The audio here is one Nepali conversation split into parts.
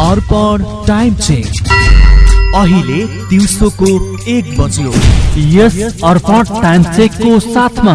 अर्पण टाइम चेक अहिले दिउँसोको एक बज्यो। यस अर्पण टाइम चेकको साथमा।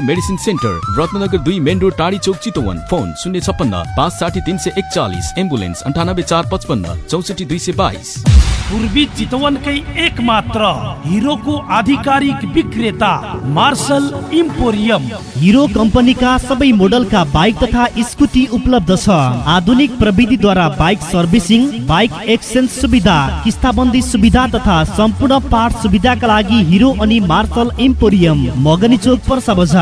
मेडिसिन सेन्टर रत्नगर दुई मेन रोड टाढी चौक चितवन फोन शून्य छप्पन्न पाँच साठी तिन सय एकचालिस एम्बुलेन्स अन्ठानब्बे चार पचपन्न चौसठी दुई सय बाइस। पूर्वी चितवनकै एक मात्र हिरोको आधिकारिक विक्रेता मार्शल इम्पोरियम। हिरो कम्पनीका सबै मोडलका बाइक तथा स्कुटी उपलब्ध छ। आधुनिक प्रविधिद्वारा बाइक सर्भिसिङ बाइक एक्सचेन्ज सुविधा किस्ताबन्दी सुविधा तथा सम्पूर्ण पार्ट सुविधाका लागि हिरो अनि मार्शल इम्पोरियम मगनी चोक पर्सा बजार।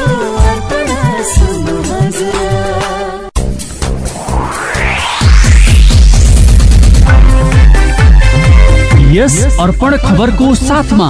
हजुर। यस अर्पण खबरको साथमा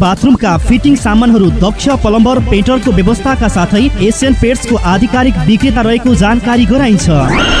बाथरुमका फिटिङ सामानहरू दक्ष प्लम्बर पेन्टरको व्यवस्थाका साथै एसियन पेट्सको आधिकारिक विक्रेता रहेको जानकारी गराइन्छ।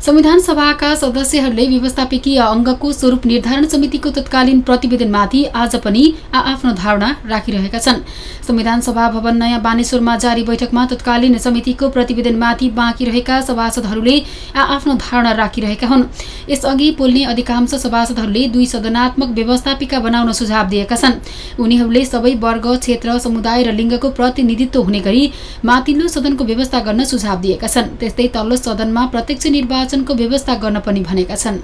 संविधान सभाका सदस्यहरूले व्यवस्थापकीय अङ्गको स्वरूप निर्धारण समितिको तत्कालीन प्रतिवेदनमाथि आज पनि आआफ्नो धारणा राखिरहेका छन्। संविधान सभा भवन नयाँ बानेश्वरमा जारी बैठकमा तत्कालीन समितिको प्रतिवेदनमाथि बाँकी रहेका सभासदहरूले आआफ्नो धारणा राखिरहेका हुन्। यसअघि बोल्ने अधिकांश सभासदहरूले दुई सदनात्मक व्यवस्थापिका बनाउन सुझाव दिएका छन्। उनीहरूले सबै वर्ग क्षेत्र समुदाय र लिङ्गको प्रतिनिधित्व हुने गरी माथिल्लो सदनको व्यवस्था गर्न सुझाव दिएका छन्। त्यस्तै तल्लो सदनमा प्रत्यक्ष निर्वाचनको व्यवस्था गर्न पनि भनेका छन्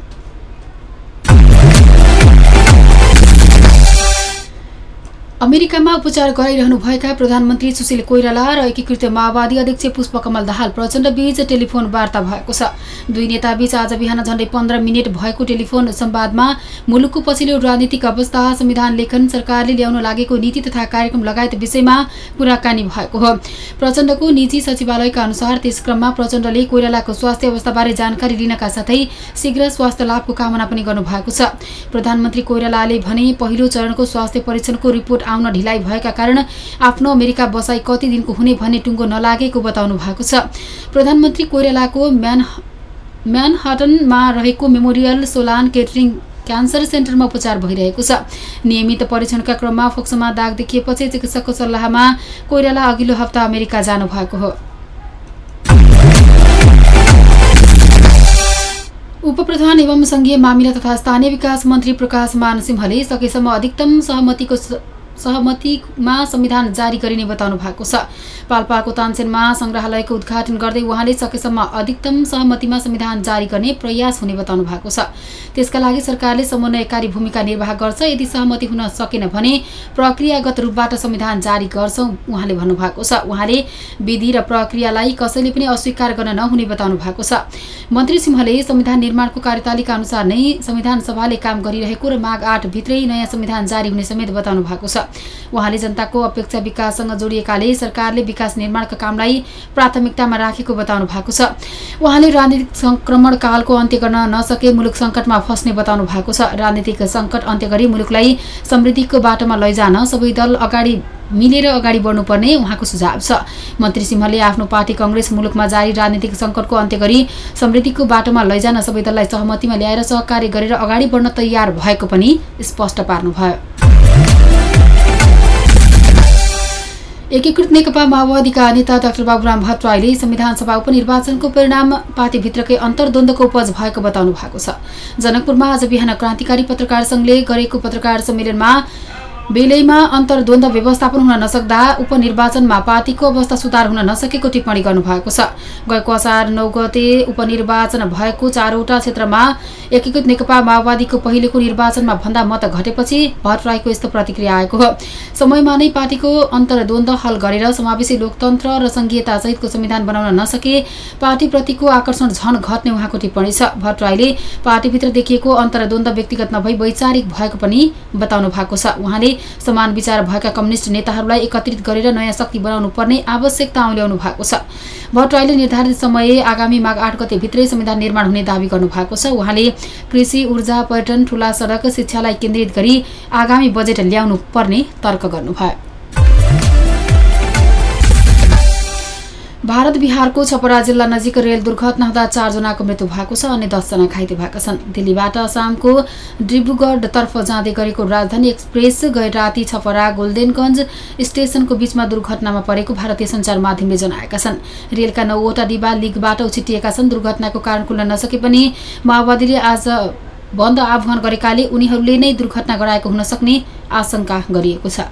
अमेरिकामा उपचार गराइरहनुभएका प्रधानमन्त्री सुशील कोइराला र एकीकृत माओवादी अध्यक्ष पुष्पकमल दाहाल प्रचण्ड बीच टेलिफोन वार्ता भएको छ। दुई नेताबीच आज बिहान झण्डै पन्ध्र मिनट भएको टेलिफोन संवादमा मुलुकको पछिल्लो राजनीतिक अवस्था संविधान लेखन सरकारले ल्याउन लागेको नीति तथा कार्यक्रम लगायत विषयमा कुराकानी भएको हो। प्रचण्डको निजी सचिवालयका अनुसार त्यस क्रममा प्रचण्डले कोइरालाको स्वास्थ्य अवस्थाबारे जानकारी लिनका साथै शीघ्र स्वास्थ्य लाभको कामना पनि गर्नुभएको छ। प्रधानमन्त्री कोइरालाले भने पहिलो चरणको स्वास्थ्य परीक्षणको रिपोर्ट आउन ढिलाइ भएका कारण आफ्नो अमेरिका बसाई कति दिनको हुने भन्ने टुङ्गो नलागेको बताउनु भएको छ। प्रधानमन्त्री कोइरालाको म्यान म्यानहटनमा रहेको मेमोरियल सोलान केटरिङ क्यान्सर सेन्टरमा उपचार भइरहेको छ। नियमित परीक्षणका क्रममा फोक्सोमा दाग देखिएपछि चिकित्सकको सल्लाहमा कोइराला अघिल्लो हप्ता अमेरिका जानुभएको हो। उपप्रधान एवं संघीय मामिला तथा स्थानीय विकास मन्त्री प्रकाश मान सिंहले सकेसम्म अधिकतम सहमतिको सहमतिमा संविधान जारी गरिने बताउनु भएको छ। पाल्पाको तानसेनमा सङ्ग्रहालयको उद्घाटन गर्दै उहाँले सकेसम्म अधिकतम सहमतिमा संविधान जारी गर्ने प्रयास हुने बताउनु भएको छ। त्यसका लागि सरकारले समन्वयकारी भूमिका निर्वाह गर्छ। यदि सहमति हुन सकेन भने प्रक्रियागत रूपबाट संविधान जारी गर्छौँ उहाँले भन्नुभएको छ। उहाँले विधि र प्रक्रियालाई कसैले पनि अस्वीकार गर्न नहुने बताउनु भएको छ। मन्त्री सिंहले संविधान निर्माणको कार्यतालिका अनुसार नै संविधान सभाले काम गरिरहेको र माघ आठ भित्रै नयाँ संविधान जारी हुने समेत बताउनु भएको छ। उहाँले जनताको अपेक्षा विकाससँग जोडिएकाले सरकारले विकास निर्माणका कामलाई प्राथमिकतामा राखेको बताउनु भएको छ। उहाँले राजनीतिक संक्रमण कालको अन्त्य गर्न नसके मुलुक सङ्कटमा फस्ने बताउनु भएको छ। राजनीतिक सङ्कट अन्त्य गरी मुलुकलाई समृद्धिको बाटोमा लैजान सबै दल अगाडि मिलेर अगाडि बढ्नुपर्ने उहाँको सुझाव छ। मन्त्री सिंहले आफ्नो पार्टी कङ्ग्रेस मुलुकमा जारी राजनीतिक सङ्कटको अन्त्य गरी समृद्धिको बाटोमा लैजान सबै दललाई सहमतिमा ल्याएर सहकार्य गरेर अगाडि बढ्न तयार भएको पनि स्पष्ट पार्नुभयो। एकीकृत नेकपा माओवादीका नेता डाक्टर बाबुराम भट्टराईले संविधान सभा उपनिर्वाचनको परिणाम पार्टीभित्रकै अन्तर्द्वन्द्वको उपज भएको बताउनु भएको छ। जनकपुरमा आज बिहान क्रान्तिकारी पत्रकार संघले गरेको पत्रकार सम्मेलनमा बेलैमा अन्तर्द्वन्द्व व्यवस्थापन हुन नसक्दा उपनिर्वाचनमा पार्टीको अवस्था सुधार हुन नसकेको टिप्पणी गर्नुभएको छ। गएको असार नौ गते उपनिर्वाचन भएको चारवटा क्षेत्रमा एकीकृत नेकपा माओवादीको पहिलेको निर्वाचनमा भन्दा मत घटेपछि भट्टराईको यस्तो प्रतिक्रिया आएको हो। समयमा नै पार्टीको अन्तर्द्वन्द्व हल गरेर समावेशी लोकतन्त्र र संघीयता सहितको संविधान बनाउन नसके पार्टीप्रतिको आकर्षण झन घट्ने उहाँको टिप्पणी छ। भट्टराईले पार्टीभित्र देखिएको अन्तर्द्वन्द्व व्यक्तिगत नभई वैचारिक भएको पनि बताउनु भएको छ। उहाँले समान विचार भएका कम्युनिष्ट नेताहरूलाई एकत्रित गरेर नयाँ शक्ति बनाउनु पर्ने आवश्यकता औल्याउनु भएको छ। भट्टराईले निर्धारित समय आगामी माघ आठ गते भित्रै संविधान निर्माण हुने दावी गर्नु भएको छ। उहाँले कृषि ऊर्जा पर्यटन ठूला सडक शिक्षालाई केन्द्रित गरी आगामी बजेट ल्याउनु पर्ने तर्क गर्नुभयो। भारत बिहारको छपरा जिल्ला नजिक रेल दुर्घटना हुँदा चारजनाको मृत्यु भएको छ अनि दसजना घाइते भएका छन्। दिल्लीबाट असमको डिब्रुगढतर्फ जाँदै गरेको राजधानी एक्सप्रेस गए राति छपरा गोल्डेनगञ्ज स्टेसनको बीचमा दुर्घटनामा परेको भारतीय सञ्चार माध्यमले जनाएका छन्। रेलका नौवटा डिब्बा लिगबाट उछिटिएका छन्। दुर्घटनाको कारण खुल्न नसके पनि माओवादीले आज बन्द आह्वान गरेकाले उनीहरूले नै दुर्घटना गराएको हुन सक्ने आशंका गरिएको छ।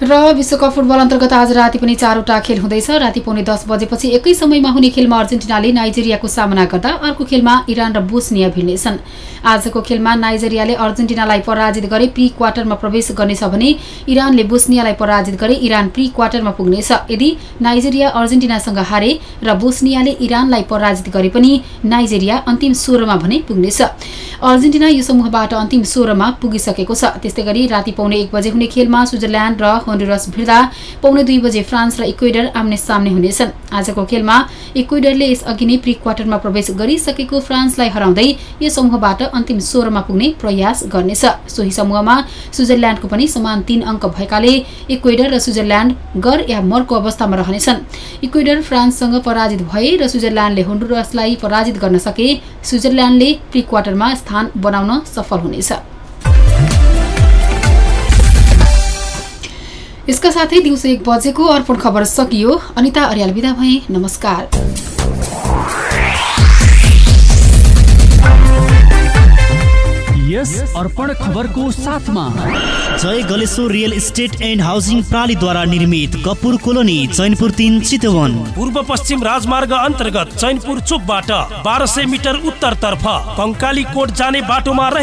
र विश्वकप फुटबल अन्तर्गत आज राति पनि चारवटा खेल हुँदैछ। राति पाउने दस बजेपछि एकै समयमा हुने खेलमा अर्जेन्टिनाले नाइजेरियाको सामना गर्दा अर्को खेलमा इरान र बोस्निया भिड्नेछन्। आजको खेलमा नाइजेरियाले अर्जेन्टिनालाई पराजित गरे प्री क्वार्टरमा प्रवेश गर्नेछ भने इरानले बोस्नियालाई पराजित गरे। इरान प्री क्वार्टरमा पुग्नेछ। यदि नाइजेरिया अर्जेन्टिनासँग हारे र बोस्नियाले इरानलाई पराजित गरे पनि नाइजेरिया अन्तिम सोह्रमा भने पुग्नेछ। अर्जेन्टिना यो समूहबाट अन्तिम सोह्रमा पुगिसकेको छ। त्यस्तै गरी राति पाउने एक बजे हुने खेलमा स्विजरल्याण्ड र होन्डुरस भिड्दा पौने दुई बजे फ्रान्स र इक्वेडर आम्ने सामने हुनेछन्। आजको खेलमा इक्वेडरले यसअघि नै प्री क्वार्टरमा प्रवेश गरिसकेको फ्रान्सलाई हराउँदै यस समूहबाट अन्तिम सोह्रमा पुग्ने प्रयास गर्नेछ। सोही समूहमा स्विजरल्याण्डको पनि समान तीन अङ्क भएकाले इक्वेडर र स्विजरल्याण्ड गर या मरको अवस्थामा रहनेछन्। इक्वेडर फ्रान्ससँग पराजित भए र स्विजरल्याण्डले होन्डुरसलाई पराजित गर्न सके स्विजरल्याण्डले प्री क्वार्टरमा स्थान बनाउन सफल हुनेछ। यसका साथै दिउँसो एक बजेको अर्पण खबर सकियो। अनिता अर्याल विदा भए। नमस्कार। यस अर्पण खबरको साथमा। Jai Galeshwar real estate and housing प्रणालीद्वारा निर्मित कपुर कोलोनी चैनपुर तिन चितवन। पूर्व पश्चिम राजमार्ग अन्तर्गत चैनपुर चोकबाट बाह्र सय मिटर उत्तरतर्फ कङ्काली कोट जाने बाटोमा रहे